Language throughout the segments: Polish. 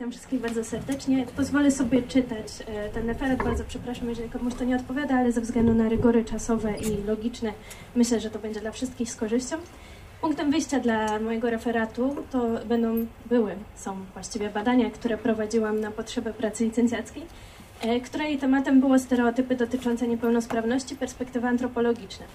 Witam wszystkich bardzo serdecznie. Pozwolę sobie czytać e, ten referat. Bardzo przepraszam, jeżeli komuś to nie odpowiada, ale ze względu na rygory czasowe i logiczne myślę, że to będzie dla wszystkich z korzyścią. Punktem wyjścia dla mojego referatu to będą, były, są właściwie badania, które prowadziłam na potrzeby pracy licencjackiej, e, której tematem było stereotypy dotyczące niepełnosprawności, perspektywy antropologiczne.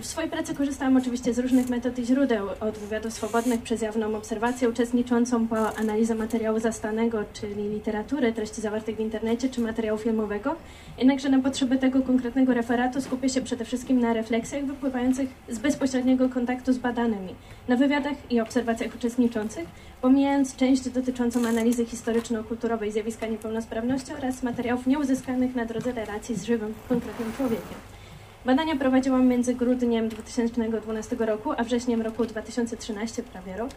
W swojej pracy korzystałam oczywiście z różnych metod i źródeł, od wywiadów swobodnych przez jawną obserwację uczestniczącą po analizę materiału zastanego, czyli literatury, treści zawartych w internecie czy materiału filmowego. Jednakże na potrzeby tego konkretnego referatu skupię się przede wszystkim na refleksjach wypływających z bezpośredniego kontaktu z badanymi, na wywiadach i obserwacjach uczestniczących, pomijając część dotyczącą analizy historyczno-kulturowej zjawiska niepełnosprawności oraz materiałów nieuzyskanych na drodze relacji z żywym, konkretnym człowiekiem. Badania prowadziłam między grudniem 2012 roku a wrześniem roku 2013, prawie rok.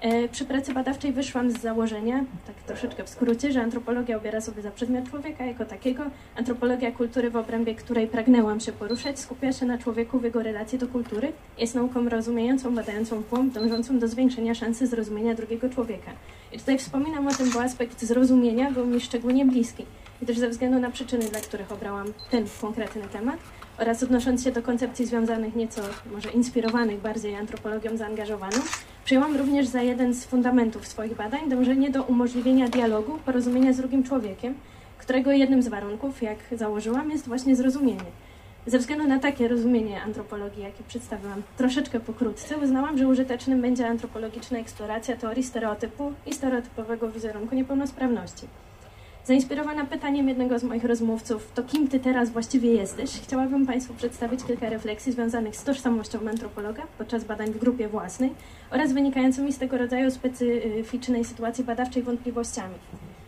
E, przy pracy badawczej wyszłam z założenia, tak troszeczkę w skrócie, że antropologia obiera sobie za przedmiot człowieka jako takiego. Antropologia kultury, w obrębie której pragnęłam się poruszać, skupia się na człowieku w jego relacji do kultury. Jest nauką rozumiejącą, badającą w dążącą do zwiększenia szansy zrozumienia drugiego człowieka. I tutaj wspominam o tym, bo aspekt zrozumienia był mi szczególnie bliski. Też ze względu na przyczyny, dla których obrałam ten konkretny temat oraz odnosząc się do koncepcji związanych nieco, może inspirowanych bardziej antropologią zaangażowaną, przyjęłam również za jeden z fundamentów swoich badań dążenie do umożliwienia dialogu, porozumienia z drugim człowiekiem, którego jednym z warunków, jak założyłam, jest właśnie zrozumienie. Ze względu na takie rozumienie antropologii, jakie przedstawiłam troszeczkę pokrótce, uznałam, że użytecznym będzie antropologiczna eksploracja teorii stereotypu i stereotypowego wizerunku niepełnosprawności. Zainspirowana pytaniem jednego z moich rozmówców, to kim ty teraz właściwie jesteś, chciałabym Państwu przedstawić kilka refleksji związanych z tożsamością antropologa podczas badań w grupie własnej oraz wynikającymi z tego rodzaju specyficznej sytuacji badawczej wątpliwościami.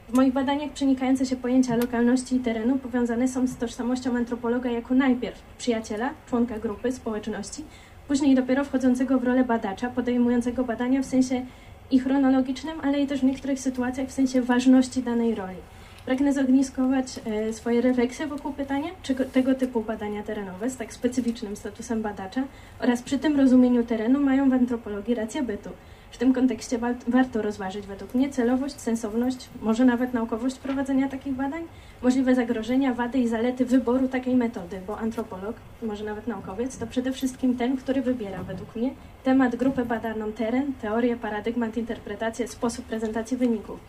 W moich badaniach przenikające się pojęcia lokalności i terenu powiązane są z tożsamością antropologa jako najpierw przyjaciela, członka grupy, społeczności, później dopiero wchodzącego w rolę badacza, podejmującego badania w sensie i chronologicznym, ale i też w niektórych sytuacjach w sensie ważności danej roli. Pragnę zogniskować e, swoje refleksje wokół pytania, czy tego typu badania terenowe z tak specyficznym statusem badacza oraz przy tym rozumieniu terenu mają w antropologii rację bytu. W tym kontekście warto rozważyć według mnie celowość, sensowność, może nawet naukowość prowadzenia takich badań, możliwe zagrożenia, wady i zalety wyboru takiej metody, bo antropolog, może nawet naukowiec, to przede wszystkim ten, który wybiera według mnie temat, grupę badaną, teren, teorię, paradygmat, interpretację, sposób prezentacji wyników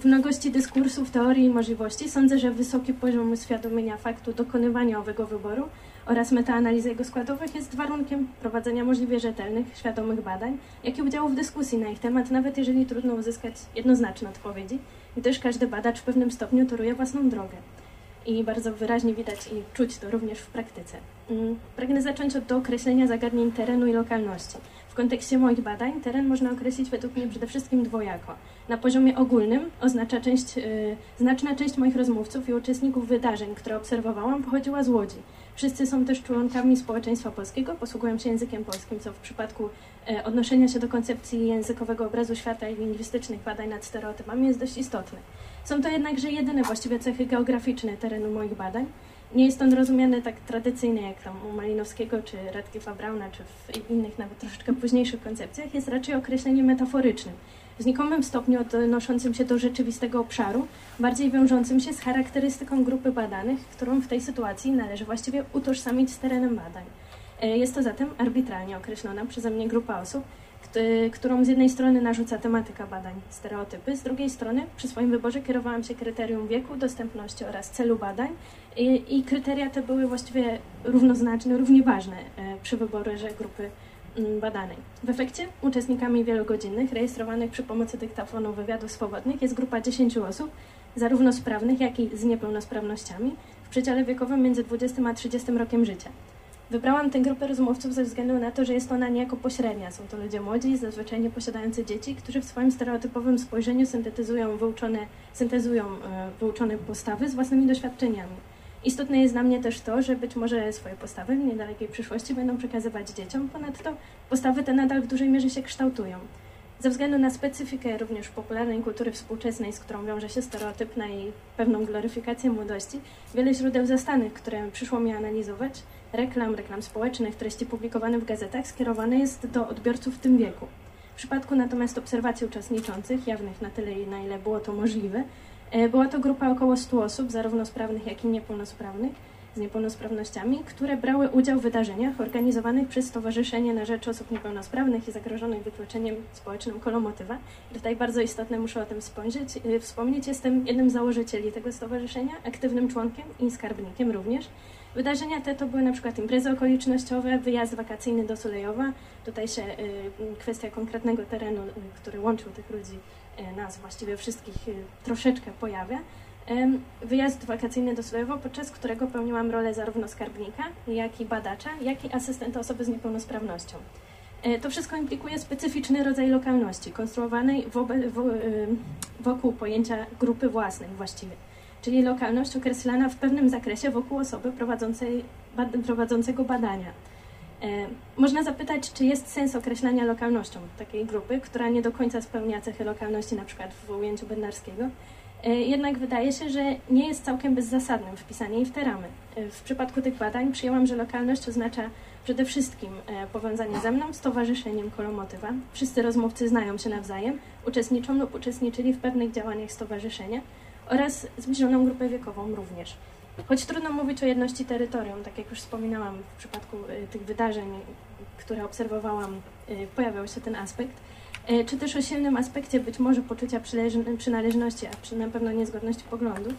w mnogości dyskursów, teorii i możliwości sądzę, że wysoki poziom uświadomienia faktu dokonywania owego wyboru oraz metaanalizy jego składowych jest warunkiem prowadzenia możliwie rzetelnych, świadomych badań, jak i udziału w dyskusji na ich temat, nawet jeżeli trudno uzyskać jednoznaczne odpowiedzi, gdyż każdy badacz w pewnym stopniu toruje własną drogę. I bardzo wyraźnie widać i czuć to również w praktyce. Mm, pragnę zacząć od dookreślenia zagadnień terenu i lokalności. Kontekście moich badań teren można określić według mnie przede wszystkim dwojako. Na poziomie ogólnym oznacza część, yy, znaczna część moich rozmówców i uczestników wydarzeń, które obserwowałam, pochodziła z Łodzi. Wszyscy są też członkami społeczeństwa polskiego, posługują się językiem polskim, co w przypadku yy, odnoszenia się do koncepcji językowego obrazu świata i lingwistycznych badań nad stereotypami jest dość istotne. Są to jednakże jedyne właściwie cechy geograficzne terenu moich badań. Nie jest on rozumiany tak tradycyjnie jak tam u Malinowskiego czy Radcliffe'a Brauna, czy w innych nawet troszeczkę późniejszych koncepcjach. Jest raczej określeniem metaforycznym, w znikomym stopniu odnoszącym się do rzeczywistego obszaru, bardziej wiążącym się z charakterystyką grupy badanych, którą w tej sytuacji należy właściwie utożsamić z terenem badań. E, jest to zatem arbitralnie określona przeze mnie grupa osób, którą z jednej strony narzuca tematyka badań, stereotypy, z drugiej strony przy swoim wyborze kierowałam się kryterium wieku, dostępności oraz celu badań i, i kryteria te były właściwie równoznaczne, równie ważne e, przy wyborze grupy mm, badanej. W efekcie uczestnikami wielogodzinnych, rejestrowanych przy pomocy dyktafonu wywiadów swobodnych jest grupa 10 osób, zarówno sprawnych, jak i z niepełnosprawnościami, w przedziale wiekowym między 20 a 30 rokiem życia. Wybrałam tę grupę rozmówców ze względu na to, że jest ona niejako pośrednia. Są to ludzie młodzi, zazwyczaj nie posiadający dzieci, którzy w swoim stereotypowym spojrzeniu syntetyzują wyuczone, syntezują e, wyuczone postawy z własnymi doświadczeniami. Istotne jest dla mnie też to, że być może swoje postawy w niedalekiej przyszłości będą przekazywać dzieciom, ponadto postawy te nadal w dużej mierze się kształtują. Ze względu na specyfikę również popularnej kultury współczesnej, z którą wiąże się stereotypna i pewną gloryfikację młodości, wiele źródeł zastanych, które przyszło mi analizować, reklam, reklam społecznych, treści publikowane w gazetach skierowane jest do odbiorców w tym wieku. przypadku natomiast obserwacji uczestniczących, jawnych na tyle, na ile było to możliwe, e, była to grupa około 100 osób, zarówno sprawnych, jak i niepełnosprawnych, z niepełnosprawnościami, które brały udział w wydarzeniach organizowanych przez Stowarzyszenie na Rzecz Osób Niepełnosprawnych i Zagrożonych Wykluczeniem Społecznym Kolomotywa. I tutaj bardzo istotne muszę o tym spojrzeć, y, wspomnieć. Jestem jednym z założycieli tego stowarzyszenia, aktywnym członkiem i skarbnikiem również. Wydarzenia te to były na przykład imprezy okolicznościowe, wyjazd wakacyjny do Sulejowa. Tutaj się y, kwestia konkretnego terenu, y, który łączył tych ludzi, nas właściwie wszystkich, troszeczkę pojawia. Wyjazd wakacyjny do Sulejowa, podczas którego pełniłam rolę zarówno skarbnika, jak i badacza, jak i asystenta osoby z niepełnosprawnością. E, To wszystko implikuje specyficzny rodzaj lokalności, konstruowanej y, wokół pojęcia grupy własnej właściwie, czyli lokalność określana w pewnym zakresie wokół osoby prowadzącej, prowadzącego badania. E, Można zapytać, czy jest sens określania lokalnością takiej grupy, która nie do końca spełnia cechy lokalności, na przykład w ujęciu bednarskiego. E, Jednak wydaje się, że nie jest całkiem bezzasadnym wpisanie jej w te ramy. E, W przypadku tych badań przyjęłam, że lokalność oznacza przede wszystkim e, powiązanie ze mną, z Towarzyszeniem Kolomotywa. Wszyscy rozmówcy znają się nawzajem, uczestniczą lub uczestniczyli w pewnych działaniach stowarzyszenia oraz zbliżoną grupę wiekową również. Choć trudno mówić o jedności terytorium, tak jak już wspominałam w przypadku tych wydarzeń, które obserwowałam, pojawiał się ten aspekt, czy też o silnym aspekcie być może poczucia przynależności, a przy na pewno niezgodności poglądów,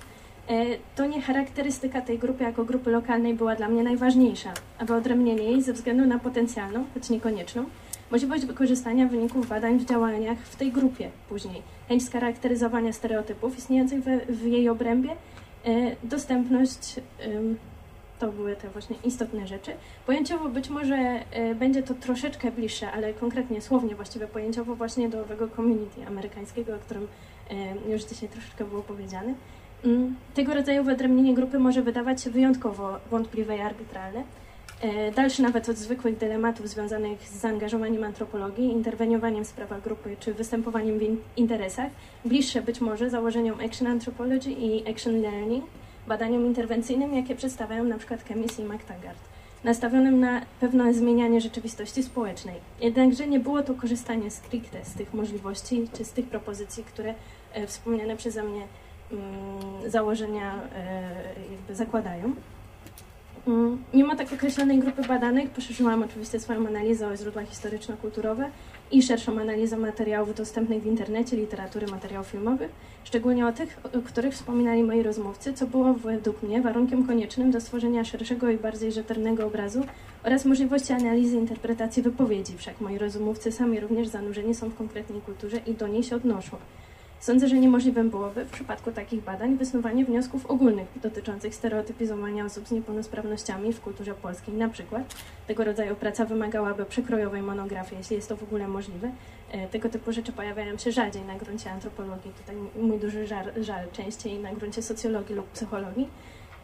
e, to nie charakterystyka tej grupy jako grupy lokalnej była dla mnie najważniejsza, a wyodrębnienie jej ze względu na potencjalną, choć niekonieczną, możliwość wykorzystania wyników badań w działaniach w tej grupie później, chęć scharakteryzowania stereotypów istniejących w jej obrębie, e, dostępność, to były te właśnie istotne rzeczy. Pojęciowo być może e, będzie to troszeczkę bliższe, ale konkretnie słownie właściwie pojęciowo właśnie do owego community amerykańskiego, o którym e, już dzisiaj troszeczkę było powiedziane. Mm, Tego rodzaju wyodrębnienie grupy może wydawać się wyjątkowo wątpliwe i arbitralne. E, Dalszy nawet od zwykłych dylematów związanych z zaangażowaniem antropologii, interweniowaniem w sprawach grupy czy występowaniem w in- interesach, bliższe być może założeniom Action Anthropology i Action Learning, badaniom interwencyjnym, jakie przedstawiają przykład Kemis i McTaggart, nastawionym na pewne zmienianie rzeczywistości społecznej. Jednakże nie było to korzystanie stricte z tych możliwości czy z tych propozycji, które e, wspomniane przeze mnie mm, założenia e, jakby zakładają. Mm, Mimo tak określonej grupy badanych poszerzyłam oczywiście swoją analizę o źródła historyczno-kulturowe i szerszą analizę materiałów dostępnych w internecie, literatury, materiałów filmowych, szczególnie o tych, o których wspominali moi rozmówcy, co było według mnie warunkiem koniecznym do stworzenia szerszego i bardziej rzetelnego obrazu oraz możliwości analizy interpretacji wypowiedzi, wszak moi rozmówcy sami również zanurzeni są w konkretnej kulturze i do niej się odnoszą. Sądzę, że niemożliwym byłoby w przypadku takich badań wysnuwanie wniosków ogólnych dotyczących stereotypizowania osób z niepełnosprawnościami w kulturze polskiej. Na przykład tego rodzaju praca wymagałaby przekrojowej monografii, jeśli jest to w ogóle możliwe. E, Tego typu rzeczy pojawiają się rzadziej na gruncie antropologii, tutaj mój duży żal, żal częściej na gruncie socjologii lub psychologii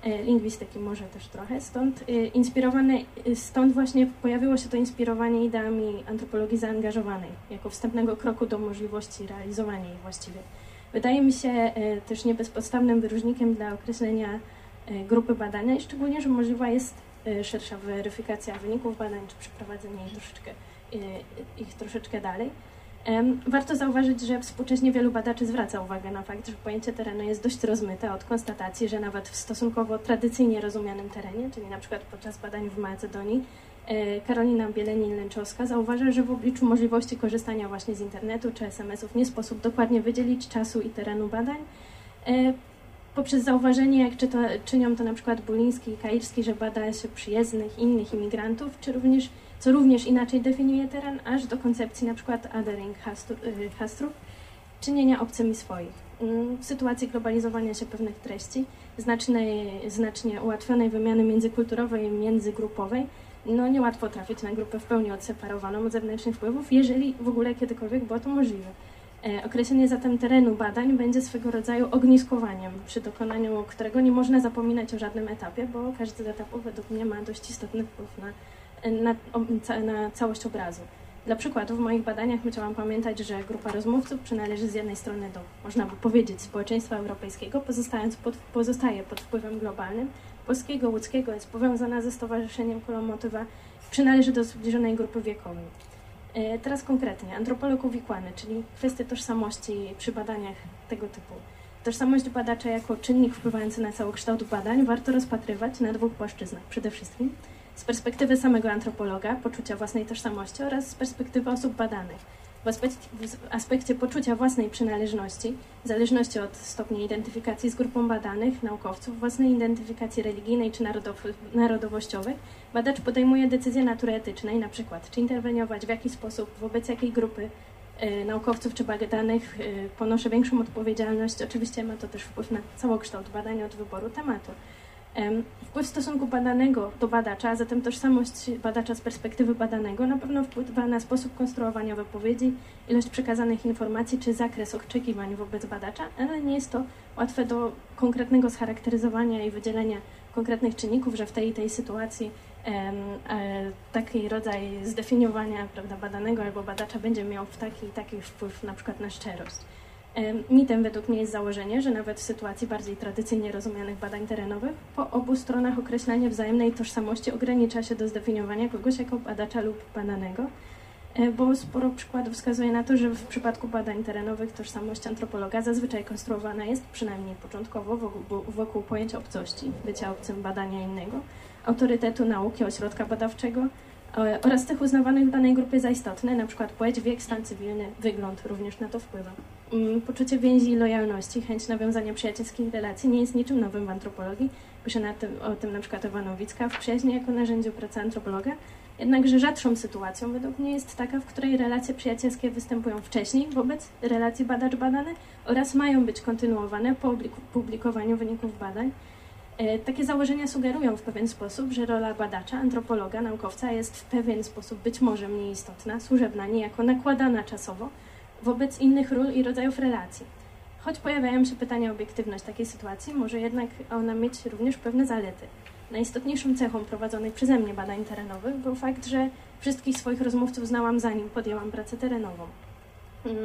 lingwistyki może też trochę. Stąd e, inspirowane, e, stąd właśnie pojawiło się to inspirowanie ideami antropologii zaangażowanej, jako wstępnego kroku do możliwości realizowania jej właściwie. Wydaje mi się e, też niebezpodstawnym wyróżnikiem dla określenia e, grupy badania i szczególnie, że możliwa jest e, szersza weryfikacja wyników badań, czy przeprowadzenie ich troszeczkę, e, ich troszeczkę dalej. Warto zauważyć, że współcześnie wielu badaczy zwraca uwagę na fakt, że pojęcie terenu jest dość rozmyte od konstatacji, że nawet w stosunkowo tradycyjnie rozumianym terenie, czyli na przykład podczas badań w Macedonii, e, Karolina Bielenin-Lęczowska zauważa, że w obliczu możliwości korzystania właśnie z internetu czy SMS-ów nie sposób dokładnie wydzielić czasu i terenu badań. E, Poprzez zauważenie, jak czyta, czynią to na przykład Buliński i Kairski, że bada się przyjezdnych innych imigrantów, czy również co również inaczej definiuje teren, aż do koncepcji othering Hastru- y, czynienia obcymi swoich. Mm, W sytuacji globalizowania się pewnych treści, znacznej, znacznie ułatwionej wymiany międzykulturowej i międzygrupowej, no niełatwo trafić na grupę w pełni odseparowaną od zewnętrznych wpływów, jeżeli w ogóle kiedykolwiek było to możliwe. E, Określenie zatem terenu badań będzie swego rodzaju ogniskowaniem, przy dokonaniu którego nie można zapominać o żadnym etapie, bo każdy z etapów według mnie ma dość istotny wpływ na na, na całość obrazu. Dla przykładu w moich badaniach musiałam pamiętać, że grupa rozmówców przynależy z jednej strony do, można by powiedzieć, społeczeństwa europejskiego, pozostając pod, pozostaje pod wpływem globalnym, polskiego, łódzkiego, jest powiązana ze Stowarzyszeniem Kolomotywa, przynależy do zbliżonej grupy wiekowej. E, teraz konkretnie, antropolog uwikłany, czyli kwestie tożsamości przy badaniach tego typu. Tożsamość badacza jako czynnik wpływający na całokształt badań warto rozpatrywać na dwóch płaszczyznach. Przede wszystkim z perspektywy samego antropologa, poczucia własnej tożsamości oraz z perspektywy osób badanych. W aspekcie, w aspekcie poczucia własnej przynależności, w zależności od stopnia identyfikacji z grupą badanych, naukowców, własnej identyfikacji religijnej czy narodow narodowościowej, badacz podejmuje decyzje natury etycznej, na przykład czy interweniować, w jaki sposób, wobec jakiej grupy y, naukowców czy badanych y, ponoszę większą odpowiedzialność. Oczywiście ma to też wpływ na całokształt badania od wyboru tematu. Wpływ stosunku badanego do badacza, a zatem tożsamość badacza z perspektywy badanego na pewno wpływa na sposób konstruowania wypowiedzi, ilość przekazanych informacji czy zakres oczekiwań wobec badacza, ale nie jest to łatwe do konkretnego scharakteryzowania i wydzielenia konkretnych czynników, że w tej i tej sytuacji e, taki rodzaj zdefiniowania prawda, badanego albo badacza będzie miał taki i taki wpływ na przykład na szczerość. Mitem według mnie jest założenie, że nawet w sytuacji bardziej tradycyjnie rozumianych badań terenowych, po obu stronach określenie wzajemnej tożsamości ogranicza się do zdefiniowania kogoś jako badacza lub badanego, e, bo sporo przykładów wskazuje na to, że w przypadku badań terenowych tożsamość antropologa zazwyczaj konstruowana jest, przynajmniej początkowo, wokół, wokół pojęcia obcości, bycia obcym badania innego, autorytetu nauki, ośrodka badawczego, oraz tych uznawanych w danej grupie za istotne, np. płeć, wiek, stan cywilny, wygląd również na to wpływa. Mm, poczucie więzi i lojalności, chęć nawiązania przyjacielskich relacji nie jest niczym nowym w antropologii. Pisze na tym, o tym na przykład Ewa Nowicka w przyjaźni jako narzędziu pracy antropologa. Jednakże rzadszą sytuacją według mnie jest taka, w której relacje przyjacielskie występują wcześniej wobec relacji badacz-badany oraz mają być kontynuowane po publikowaniu wyników badań. E, takie założenia sugerują w pewien sposób, że rola badacza, antropologa, naukowca jest w pewien sposób być może mniej istotna, służebna, niejako nakładana czasowo, wobec innych ról i rodzajów relacji. Choć pojawiają się pytania o obiektywność takiej sytuacji, może jednak ona mieć również pewne zalety. Najistotniejszą cechą prowadzonych przeze mnie badań terenowych był fakt, że wszystkich swoich rozmówców znałam zanim podjęłam pracę terenową.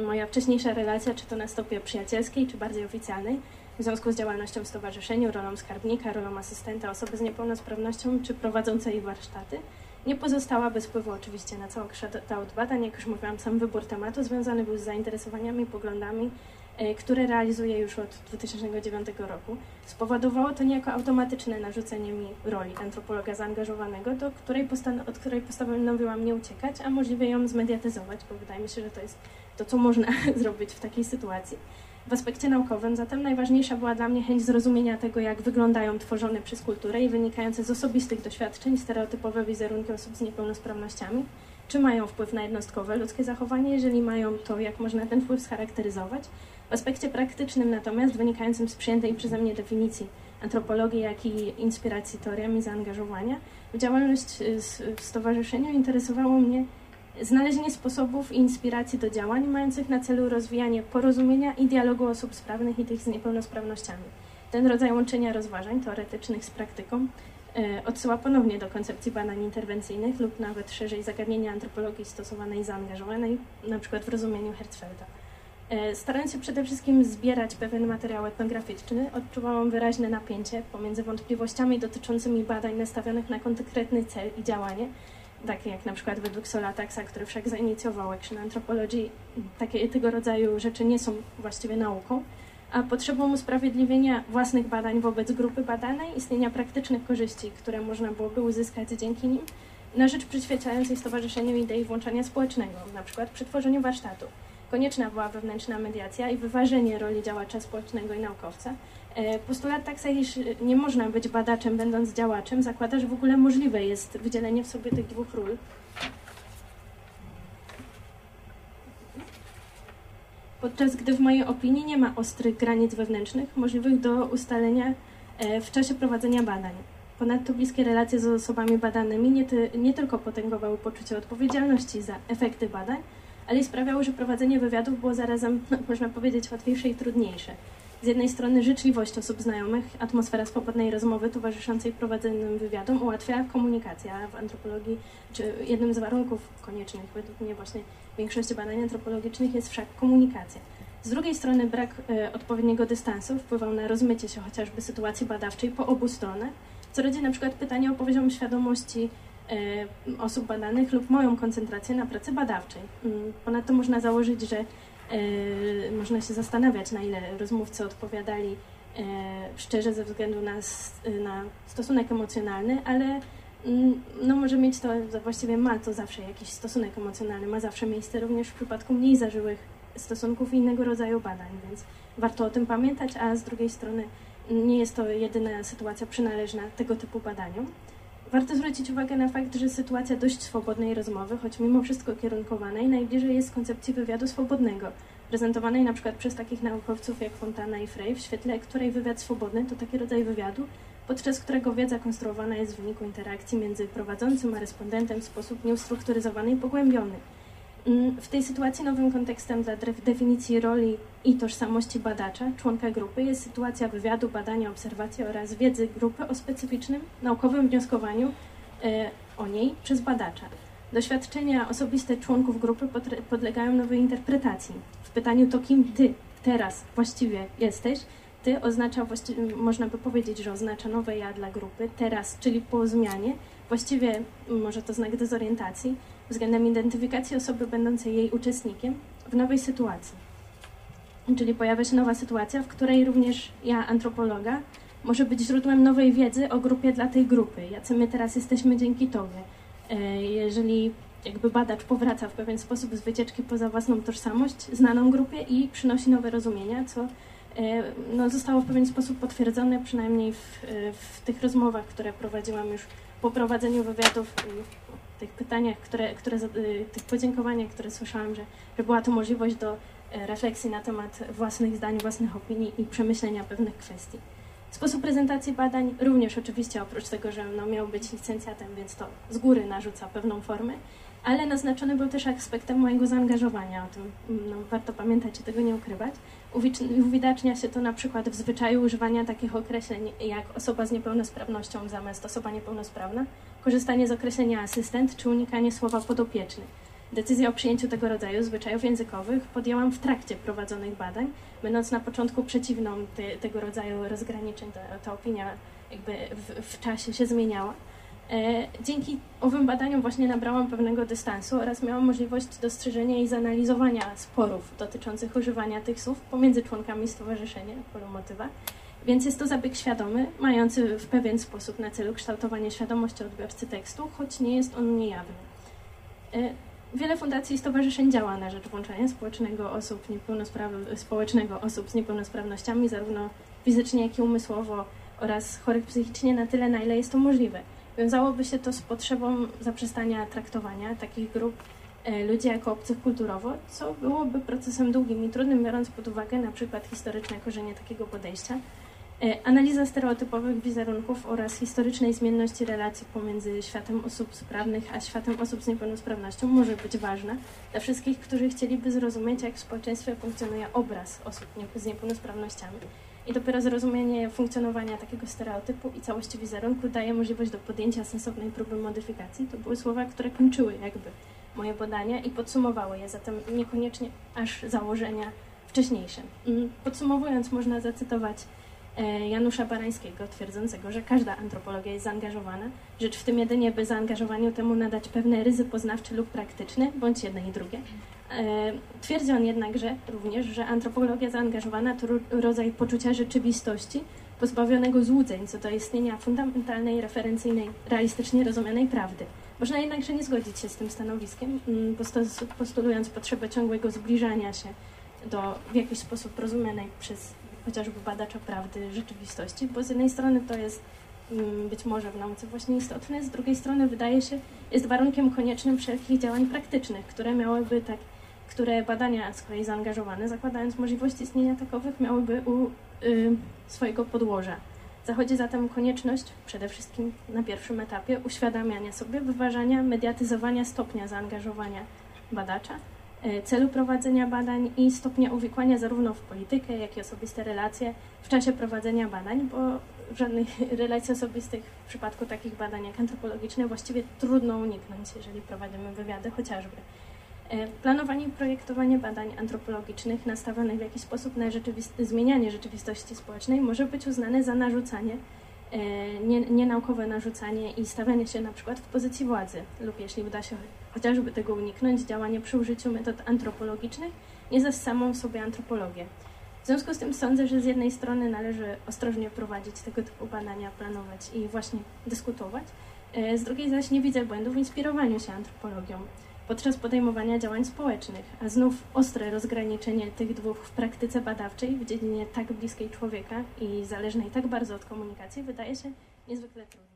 Moja wcześniejsza relacja, czy to na stopie przyjacielskiej, czy bardziej oficjalnej, w związku z działalnością w stowarzyszeniu, rolą skarbnika, rolą asystenta osoby z niepełnosprawnością, czy prowadzącej warsztaty, nie pozostała bez wpływu oczywiście na całą kształt badań. Jak już mówiłam, sam wybór tematu związany był z zainteresowaniami, poglądami, e, które realizuję już od 2009 roku. Spowodowało to niejako automatyczne narzucenie mi roli antropologa zaangażowanego, do której od której postanowiłam nie uciekać, a możliwie ją zmediatyzować, bo wydaje mi się, że to jest to, co można zrobić w takiej sytuacji. W aspekcie naukowym. Zatem najważniejsza była dla mnie chęć zrozumienia tego, jak wyglądają tworzone przez kulturę i wynikające z osobistych doświadczeń stereotypowe wizerunki osób z niepełnosprawnościami, czy mają wpływ na jednostkowe ludzkie zachowanie, jeżeli mają, to jak można ten wpływ scharakteryzować. W aspekcie praktycznym natomiast, wynikającym z przyjętej przeze mnie definicji antropologii, jak i inspiracji teoriami zaangażowania, w działalność w stowarzyszeniu interesowało mnie znalezienie sposobów i inspiracji do działań mających na celu rozwijanie porozumienia i dialogu osób sprawnych i tych z niepełnosprawnościami. Ten rodzaj łączenia rozważań teoretycznych z praktyką e, odsyła ponownie do koncepcji badań interwencyjnych lub nawet szerzej zagadnienia antropologii stosowanej i zaangażowanej, przykład w rozumieniu Herzfelda. E, starając się przede wszystkim zbierać pewien materiał etnograficzny, odczuwałam wyraźne napięcie pomiędzy wątpliwościami dotyczącymi badań nastawionych na konkretny cel i działanie, takie jak na przykład według Solataxa, który wszak zainicjował Action Anthropology, takie, tego rodzaju rzeczy nie są właściwie nauką, a potrzebą usprawiedliwienia własnych badań wobec grupy badanej, istnienia praktycznych korzyści, które można byłoby uzyskać dzięki nim, na rzecz przyświecającej stowarzyszeniu idei włączania społecznego, na przykład przy tworzeniu warsztatu. Konieczna była wewnętrzna mediacja i wyważenie roli działacza społecznego i naukowca, E, postulat taksa, iż nie można być badaczem będąc działaczem, zakłada, że w ogóle możliwe jest wydzielenie w sobie tych dwóch ról. Podczas gdy w mojej opinii nie ma ostrych granic wewnętrznych możliwych do ustalenia e, w czasie prowadzenia badań. Ponadto bliskie relacje z osobami badanymi nie, ty, nie tylko potęgowały poczucie odpowiedzialności za efekty badań, ale i sprawiały, że prowadzenie wywiadów było zarazem, no, można powiedzieć, łatwiejsze i trudniejsze z jednej strony życzliwość osób znajomych, atmosfera swobodnej rozmowy towarzyszącej prowadzonym wywiadom ułatwia komunikację, w antropologii, czy jednym z warunków koniecznych według mnie właśnie większości badań antropologicznych jest wszak komunikacja. Z drugiej strony brak e, odpowiedniego dystansu wpływał na rozmycie się chociażby sytuacji badawczej po obu stronach, co rodzi na przykład pytanie o poziom świadomości osób badanych lub moją koncentrację na pracy badawczej. Mm, ponadto można założyć, że można się zastanawiać, na ile rozmówcy odpowiadali szczerze ze względu na, na stosunek emocjonalny, ale mm, no może mieć to, właściwie ma to zawsze jakiś stosunek emocjonalny, ma zawsze miejsce również w przypadku mniej zażyłych stosunków i innego rodzaju badań, więc warto o tym pamiętać, a z drugiej strony nie jest to jedyna sytuacja przynależna tego typu badaniom. Warto zwrócić uwagę na fakt, że sytuacja dość swobodnej rozmowy, choć mimo wszystko kierunkowanej, najbliżej jest koncepcji wywiadu swobodnego, prezentowanej na przykład przez takich naukowców jak Fontana i Frey, w świetle której wywiad swobodny to taki rodzaj wywiadu, podczas którego wiedza konstruowana jest w wyniku interakcji między prowadzącym a respondentem w sposób nieustrukturyzowany i pogłębiony. Mm, w tej sytuacji nowym kontekstem dla definicji roli i tożsamości badacza, członka grupy, jest sytuacja wywiadu, badania, obserwacji oraz wiedzy grupy o specyficznym naukowym wnioskowaniu e, o niej przez badacza. Doświadczenia osobiste członków grupy podlegają nowej interpretacji. W pytaniu to kim ty teraz właściwie jesteś, ty oznacza, można by powiedzieć, że oznacza nowe ja dla grupy, teraz, czyli po zmianie, właściwie może to znak dezorientacji, względem identyfikacji osoby będącej jej uczestnikiem w nowej sytuacji. Czyli pojawia się nowa sytuacja, w której również ja, antropologa, może być źródłem nowej wiedzy o grupie dla tej grupy, jacy my teraz jesteśmy dzięki Tobie. E, jeżeli jakby badacz powraca w pewien sposób z wycieczki poza własną tożsamość, znaną grupie i przynosi nowe rozumienia, co e, no, zostało w pewien sposób potwierdzone, przynajmniej w, e, w tych rozmowach, które prowadziłam już po prowadzeniu wywiadów tych pytaniach, które, które, y, tych podziękowaniach, które słyszałam, że, że była to możliwość do e, refleksji na temat własnych zdań, własnych opinii i przemyślenia pewnych kwestii. Sposób prezentacji badań również oczywiście oprócz tego, że no, miał być licencjatem, więc to z góry narzuca pewną formę, ale naznaczony był też aspektem mojego zaangażowania. O tym no, warto pamiętać i tego nie ukrywać. Uwidacznia się to na przykład w zwyczaju używania takich określeń jak osoba z niepełnosprawnością zamiast osoba niepełnosprawna, korzystanie z określenia asystent czy unikanie słowa podopieczny. Decyzję o przyjęciu tego rodzaju zwyczajów językowych podjęłam w trakcie prowadzonych badań, będąc na początku przeciwną te, tego rodzaju rozgraniczeń. Ta, ta opinia jakby w, w czasie się zmieniała. E, dzięki owym badaniom właśnie nabrałam pewnego dystansu oraz miałam możliwość dostrzeżenia i zanalizowania sporów dotyczących używania tych słów pomiędzy członkami stowarzyszenia Polomotywa. Więc jest to zabieg świadomy, mający w pewien sposób na celu kształtowanie świadomości odbiorcy tekstu, choć nie jest on niejawny. E, wiele fundacji i stowarzyszeń działa na rzecz włączania społecznego osób, społecznego osób z niepełnosprawnościami, zarówno fizycznie, jak i umysłowo oraz chorych psychicznie na tyle, na ile jest to możliwe. Wiązałoby się to z potrzebą zaprzestania traktowania takich grup e, ludzi jako obcych kulturowo, co byłoby procesem długim i trudnym, biorąc pod uwagę na przykład historyczne korzenie takiego podejścia. E, analiza stereotypowych wizerunków oraz historycznej zmienności relacji pomiędzy światem osób sprawnych a światem osób z niepełnosprawnością może być ważna dla wszystkich, którzy chcieliby zrozumieć, jak w społeczeństwie funkcjonuje obraz osób z niepełnosprawnościami. I dopiero zrozumienie funkcjonowania takiego stereotypu i całości wizerunku daje możliwość do podjęcia sensownej próby modyfikacji. To były słowa, które kończyły jakby moje badania i podsumowały je, zatem niekoniecznie aż założenia wcześniejsze. Mm, podsumowując, można zacytować Janusza Barańskiego, twierdzącego, że każda antropologia jest zaangażowana, rzecz w tym jedynie by zaangażowaniu temu nadać pewne ryzy poznawcze lub praktyczne, bądź jedne i drugie. E, twierdzi on jednakże również, że antropologia zaangażowana to rodzaj poczucia rzeczywistości, pozbawionego złudzeń co do istnienia fundamentalnej, referencyjnej, realistycznie rozumianej prawdy. Można jednakże nie zgodzić się z tym stanowiskiem, mm, postulując potrzebę ciągłego zbliżania się do w jakiś sposób rozumianej przez chociażby badacza prawdy rzeczywistości, bo z jednej strony to jest mm, być może w nauce właśnie istotne, z drugiej strony wydaje się, jest warunkiem koniecznym wszelkich działań praktycznych, które miałyby tak które badania z kolei zaangażowane, zakładając możliwość istnienia takowych, miałyby u y, swojego podłoża. Zachodzi zatem konieczność, przede wszystkim na pierwszym etapie, uświadamiania sobie, wyważania, mediatyzowania stopnia zaangażowania badacza, celu prowadzenia badań i stopnia uwikłania zarówno w politykę, jak i osobiste relacje w czasie prowadzenia badań, bo żadnych relacji osobistych w przypadku takich badań jak antropologiczne właściwie trudno uniknąć, jeżeli prowadzimy wywiady chociażby. E, planowanie i projektowanie badań antropologicznych nastawionych w jakiś sposób na rzeczywist zmienianie rzeczywistości społecznej może być uznane za narzucanie e, nie- nienaukowe narzucanie i stawianie się na przykład w pozycji władzy, lub jeśli uda się chociażby tego uniknąć, działanie przy użyciu metod antropologicznych, nie za samą sobie antropologię. W związku z tym sądzę, że z jednej strony należy ostrożnie prowadzić tego typu badania, planować i właśnie dyskutować, e, z drugiej zaś nie widzę błędu w inspirowaniu się antropologią podczas podejmowania działań społecznych, a znów ostre rozgraniczenie tych dwóch w praktyce badawczej w dziedzinie tak bliskiej człowieka i zależnej tak bardzo od komunikacji wydaje się niezwykle trudne.